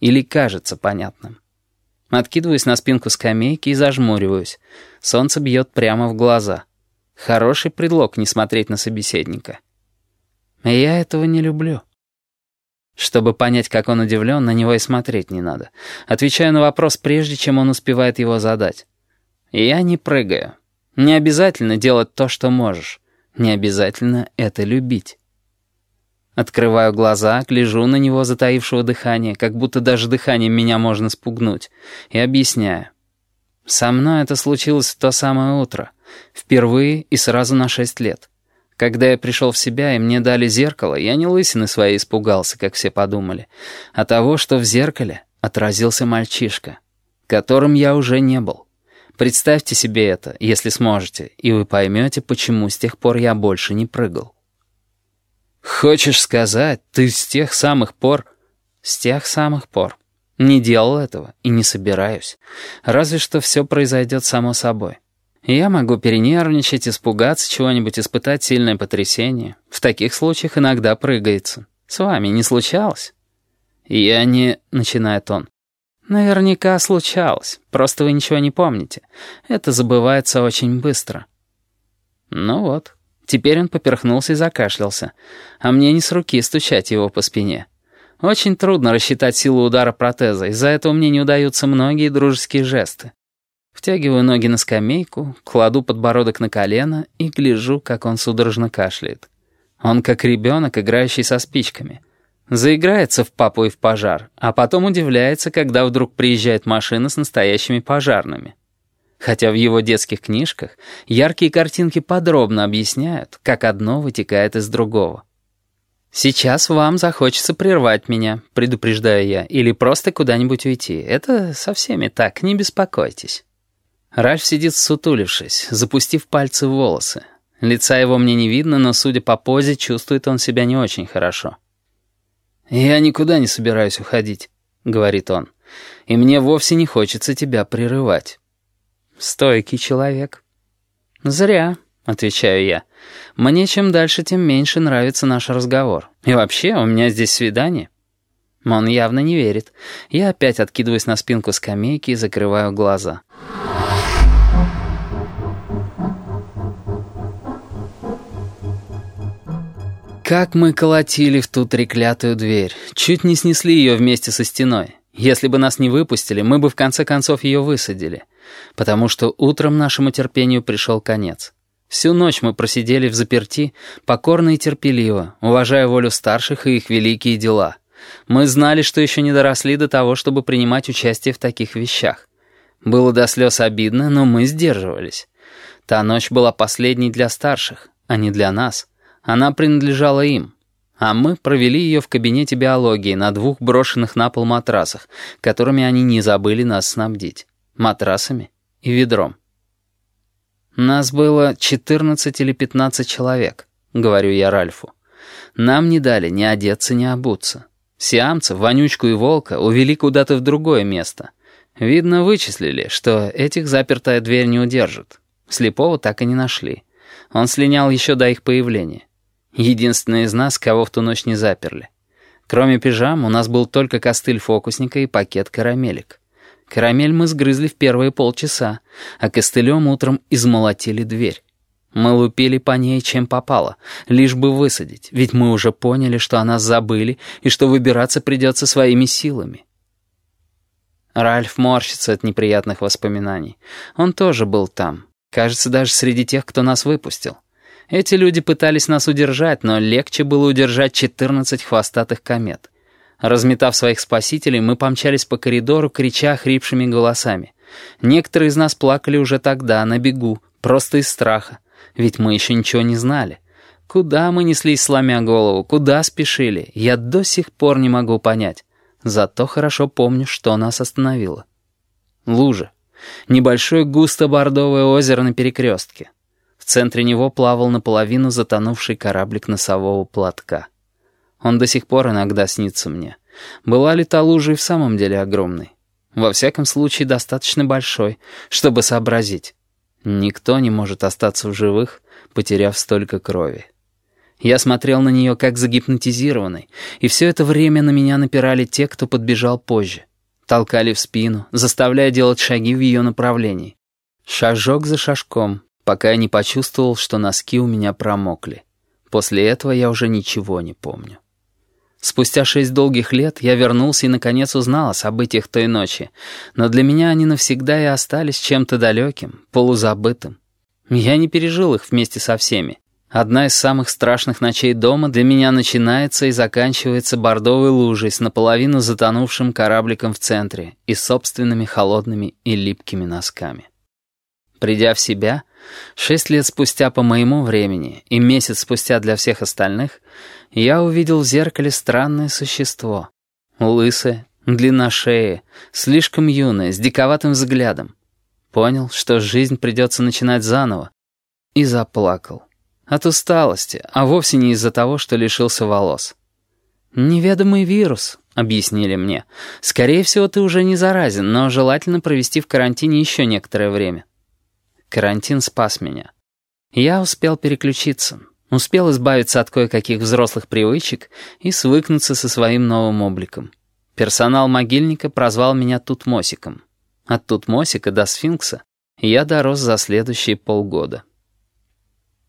Или кажется понятным. Откидываюсь на спинку скамейки и зажмуриваюсь. Солнце бьет прямо в глаза. Хороший предлог не смотреть на собеседника. Я этого не люблю. Чтобы понять, как он удивлен, на него и смотреть не надо. Отвечаю на вопрос, прежде чем он успевает его задать. Я не прыгаю. Не обязательно делать то, что можешь. Не обязательно это любить. Открываю глаза, гляжу на него, затаившего дыхание, как будто даже дыханием меня можно спугнуть, и объясняю. Со мной это случилось в то самое утро. Впервые и сразу на шесть лет. Когда я пришел в себя и мне дали зеркало, я не лысины своей испугался, как все подумали, а того, что в зеркале отразился мальчишка, которым я уже не был. Представьте себе это, если сможете, и вы поймете, почему с тех пор я больше не прыгал. «Хочешь сказать, ты с тех самых пор...» «С тех самых пор. Не делал этого и не собираюсь. Разве что все произойдет само собой. Я могу перенервничать, испугаться чего-нибудь, испытать сильное потрясение. В таких случаях иногда прыгается. С вами не случалось?» «Я не...» — начинает он. «Наверняка случалось. Просто вы ничего не помните. Это забывается очень быстро». «Ну вот». Теперь он поперхнулся и закашлялся. А мне не с руки стучать его по спине. Очень трудно рассчитать силу удара протеза, из-за этого мне не удаются многие дружеские жесты. Втягиваю ноги на скамейку, кладу подбородок на колено и гляжу, как он судорожно кашляет. Он как ребенок, играющий со спичками. Заиграется в папу и в пожар, а потом удивляется, когда вдруг приезжает машина с настоящими пожарными. Хотя в его детских книжках яркие картинки подробно объясняют, как одно вытекает из другого. «Сейчас вам захочется прервать меня», — предупреждаю я, «или просто куда-нибудь уйти. Это со всеми так, не беспокойтесь». Ральф сидит сутулившись, запустив пальцы в волосы. Лица его мне не видно, но, судя по позе, чувствует он себя не очень хорошо. «Я никуда не собираюсь уходить», — говорит он, «и мне вовсе не хочется тебя прерывать». Стойкий человек. Зря, отвечаю я. Мне чем дальше, тем меньше нравится наш разговор. И вообще, у меня здесь свидание. Он явно не верит. Я опять откидываюсь на спинку скамейки и закрываю глаза. Как мы колотили в ту треклятую дверь. Чуть не снесли ее вместе со стеной. Если бы нас не выпустили, мы бы в конце концов ее высадили потому что утром нашему терпению пришел конец. Всю ночь мы просидели в заперти, покорно и терпеливо, уважая волю старших и их великие дела. Мы знали, что еще не доросли до того, чтобы принимать участие в таких вещах. Было до слез обидно, но мы сдерживались. Та ночь была последней для старших, а не для нас. Она принадлежала им. А мы провели ее в кабинете биологии на двух брошенных на пол матрасах, которыми они не забыли нас снабдить матрасами и ведром. «Нас было 14 или 15 человек», — говорю я Ральфу. «Нам не дали ни одеться, ни обуться. Сиамцев, Вонючку и Волка увели куда-то в другое место. Видно, вычислили, что этих запертая дверь не удержит. Слепого так и не нашли. Он слинял еще до их появления. Единственный из нас, кого в ту ночь не заперли. Кроме пижам, у нас был только костыль фокусника и пакет карамелек. Карамель мы сгрызли в первые полчаса, а костылем утром измолотили дверь. Мы лупили по ней, чем попало, лишь бы высадить, ведь мы уже поняли, что о нас забыли и что выбираться придется своими силами. Ральф морщится от неприятных воспоминаний. Он тоже был там. Кажется, даже среди тех, кто нас выпустил. Эти люди пытались нас удержать, но легче было удержать 14 хвостатых комет. Разметав своих спасителей, мы помчались по коридору, крича хрипшими голосами. Некоторые из нас плакали уже тогда, на бегу, просто из страха. Ведь мы еще ничего не знали. Куда мы неслись, сломя голову, куда спешили, я до сих пор не могу понять. Зато хорошо помню, что нас остановило. Лужа. Небольшое густо-бордовое озеро на перекрестке. В центре него плавал наполовину затонувший кораблик носового платка. Он до сих пор иногда снится мне. Была ли та лужа и в самом деле огромной? Во всяком случае, достаточно большой, чтобы сообразить. Никто не может остаться в живых, потеряв столько крови. Я смотрел на нее как загипнотизированный, и все это время на меня напирали те, кто подбежал позже. Толкали в спину, заставляя делать шаги в ее направлении. Шажок за шажком, пока я не почувствовал, что носки у меня промокли. После этого я уже ничего не помню. Спустя шесть долгих лет я вернулся и наконец узнал о событиях той ночи, но для меня они навсегда и остались чем-то далеким, полузабытым. Я не пережил их вместе со всеми. Одна из самых страшных ночей дома для меня начинается и заканчивается бордовой лужей с наполовину затонувшим корабликом в центре и собственными холодными и липкими носками. Придя в себя, шесть лет спустя по моему времени и месяц спустя для всех остальных, я увидел в зеркале странное существо. Лысое, длинношеее, слишком юное, с диковатым взглядом. Понял, что жизнь придется начинать заново, и заплакал. От усталости, а вовсе не из-за того, что лишился волос. «Неведомый вирус», — объяснили мне. «Скорее всего, ты уже не заразен, но желательно провести в карантине еще некоторое время». Карантин спас меня. Я успел переключиться, успел избавиться от кое-каких взрослых привычек и свыкнуться со своим новым обликом. Персонал могильника прозвал меня Тутмосиком. От Тутмосика до Сфинкса я дорос за следующие полгода.